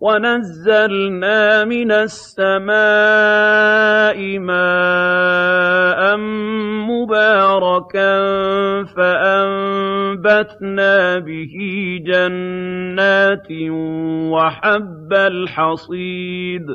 وَنَزَّلْنَا مِنَ السَّمَاءِ مَاءً مُّبَارَكًا فَأَنبَتْنَا بِهِ جَنَّاتٍ وَحَبَّ الْحَصِيدِ